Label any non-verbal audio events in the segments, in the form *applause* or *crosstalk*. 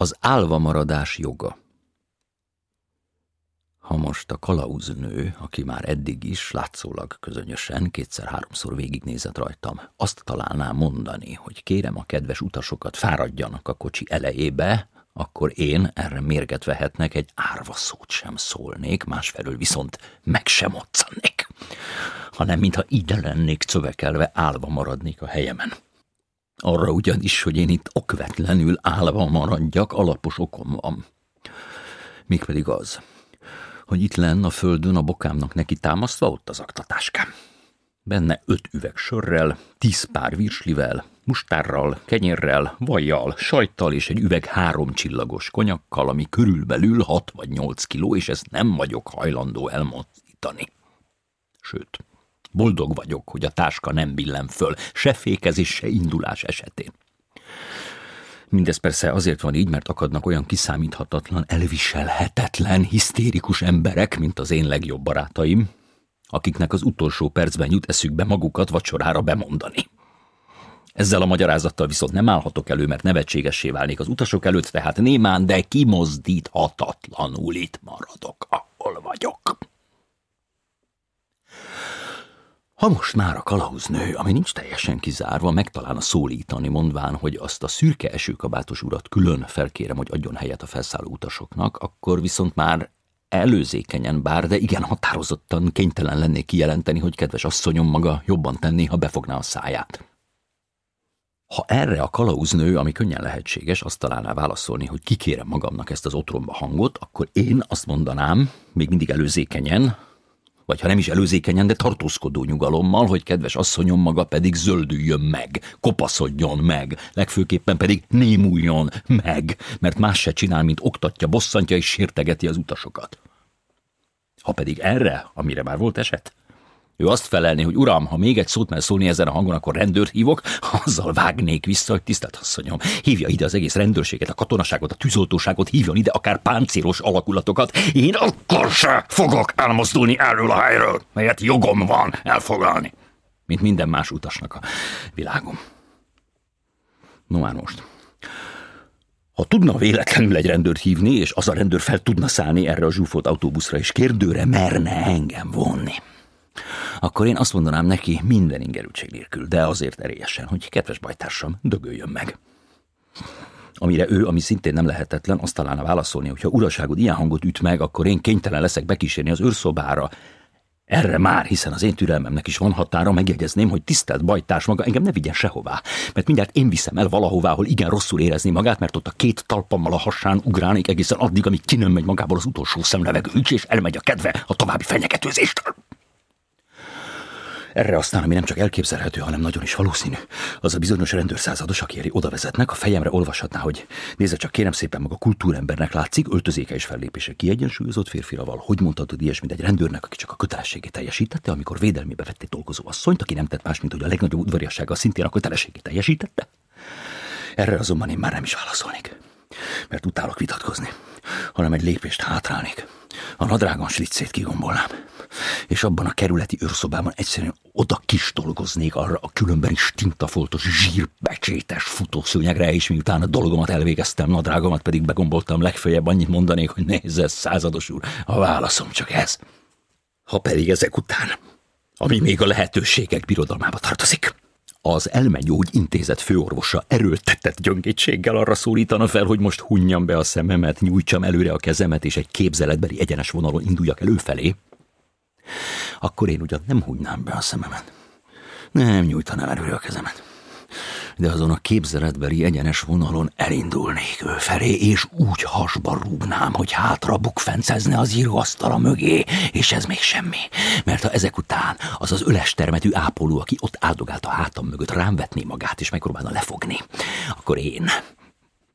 Az álva maradás joga. Ha most a kalauznő, aki már eddig is látszólag közönösen kétszer-háromszor végignézett rajtam, azt találná mondani, hogy kérem a kedves utasokat fáradjanak a kocsi elejébe, akkor én erre mérget vehetnek, egy árva szót sem szólnék, másfelől viszont meg sem moccannék, hanem mintha ide lennék cövekelve, állva maradnék a helyemen. Arra ugyanis, hogy én itt okvetlenül állva maradjak, alapos okom van. Mégpedig az, hogy itt lenn a földön a bokámnak neki támasztva ott az aktatáskám. Benne öt üveg sörrel, tíz pár virslivel, mustárral, kenyérrel, vajjal, sajttal és egy üveg három csillagos konyakkal, ami körülbelül hat vagy nyolc kiló, és ezt nem vagyok hajlandó elmozdítani. Sőt, boldog vagyok, hogy a táska nem billen föl, se fékezés, se indulás esetén. Mindez persze azért van így, mert akadnak olyan kiszámíthatatlan, elviselhetetlen, hisztérikus emberek, mint az én legjobb barátaim, akiknek az utolsó percben jut eszükbe magukat vacsorára bemondani. Ezzel a magyarázattal viszont nem állhatok elő, mert nevetségessé válnék az utasok előtt, tehát némán, de kimozdíthatatlanul itt maradok, ahol vagyok. Ha most már a kalauznő, ami nincs teljesen kizárva, megtalálna szólítani, mondván, hogy azt a szürke esőkabátos urat külön felkérem, hogy adjon helyet a felszálló utasoknak, akkor viszont már előzékenyen bár, de igen határozottan kénytelen lennék kijelenteni, hogy kedves asszonyom maga jobban tenni, ha befogná a száját. Ha erre a kalauznő, ami könnyen lehetséges, azt találná válaszolni, hogy kikérem magamnak ezt az otromba hangot, akkor én azt mondanám, még mindig előzékenyen, vagy ha nem is előzékenyen, de tartózkodó nyugalommal, hogy kedves asszonyom maga pedig zöldüljön meg, kopaszodjon meg, legfőképpen pedig némuljon meg, mert más se csinál, mint oktatja, bosszantja és sértegeti az utasokat. Ha pedig erre, amire már volt eset, ő azt felelni, hogy uram, ha még egy szót mer szólni ezen a hangon, akkor rendőrt hívok, *laughs* azzal vágnék vissza, hogy tisztelt asszonyom, hívja ide az egész rendőrséget, a katonaságot, a tűzoltóságot, hívjon ide akár páncélos alakulatokat. Én akkor se fogok elmozdulni erről a helyről, melyet jogom van elfoglalni, mint minden más utasnak a világom. No már most. Ha tudna véletlenül egy rendőrt hívni, és az a rendőr fel tudna szállni erre a zsúfolt autóbuszra, és kérdőre merne engem vonni, akkor én azt mondanám neki minden ingerültség nélkül, de azért erélyesen, hogy kedves bajtársam, dögöljön meg. Amire ő, ami szintén nem lehetetlen, azt találna válaszolni, hogy ha uraságod ilyen hangot üt meg, akkor én kénytelen leszek bekísérni az őrszobára. Erre már, hiszen az én türelmemnek is van határa, megjegyezném, hogy tisztelt bajtárs maga engem ne vigyen sehová, mert mindjárt én viszem el valahová, ahol igen rosszul érezni magát, mert ott a két talpammal a hasán ugrálnék egészen addig, amíg ki nem megy magából az utolsó szemlevegő és elmegy a kedve a további fenyegetőzéstől. Erre aztán, ami nem csak elképzelhető, hanem nagyon is valószínű, az a bizonyos rendőrszázados, aki oda vezetnek, a fejemre olvashatná, hogy nézze csak kérem szépen maga kultúrembernek látszik, öltözéke és fellépése kiegyensúlyozott férfiraval. Hogy mondhatod ilyesmit egy rendőrnek, aki csak a kötelességét teljesítette, amikor védelmébe vett egy dolgozó asszonyt, aki nem tett más, mint hogy a legnagyobb udvariassága szintén a kötelességét teljesítette? Erre azonban én már nem is válaszolnék, mert utálok vitatkozni, hanem egy lépést hátrálnék. A nadrágon slicét kigombolnám és abban a kerületi őrszobában egyszerűen oda kis dolgoznék arra a különben is tintafoltos, zsírbecsétes futószőnyegre, és miután a dolgomat elvégeztem, nadrágomat pedig begomboltam, legfeljebb annyit mondanék, hogy nézze, százados úr, a válaszom csak ez. Ha pedig ezek után, ami még a lehetőségek birodalmába tartozik, az elmegyógy intézet főorvosa erőltetett gyöngétséggel arra szólítana fel, hogy most hunjam be a szememet, nyújtsam előre a kezemet, és egy képzeletbeli egyenes vonalon induljak előfelé, akkor én ugyan nem húgynám be a szememet. Nem nyújtanám előre a kezemet. De azon a képzeletbeli egyenes vonalon elindulnék ő felé, és úgy hasba rúgnám, hogy hátra bukfencezne az íróasztala mögé, és ez még semmi. Mert ha ezek után az az öles termetű ápoló, aki ott áldogált a hátam mögött, rám vetné magát, és megpróbálna lefogni, akkor én,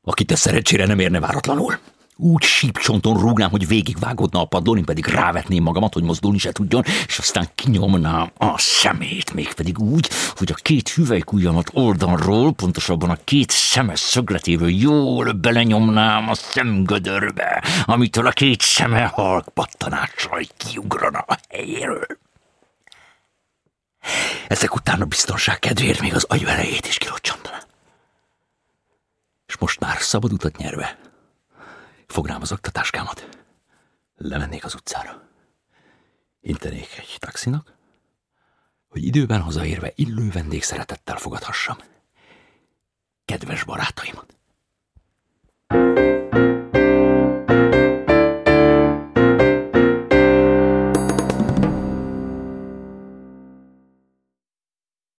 akit a szerencsére nem érne váratlanul, úgy sípcsonton rúgnám, hogy végigvágódna a padlón, én pedig rávetném magamat, hogy mozdulni se tudjon, és aztán kinyomnám a szemét, mégpedig úgy, hogy a két hüvelykujjamat oldalról, pontosabban a két szemes szögletéből jól belenyomnám a szemgödörbe, amitől a két szeme halk pattanással kiugrana a helyéről. Ezek után a biztonság kedvéért még az agyvelejét is kilocsantaná. És most már szabad utat nyerve, Fognám az aktatáskámat, lemennék az utcára. Intenék egy taxinak, hogy időben hazaérve illő vendégszeretettel fogadhassam. Kedves barátaimat!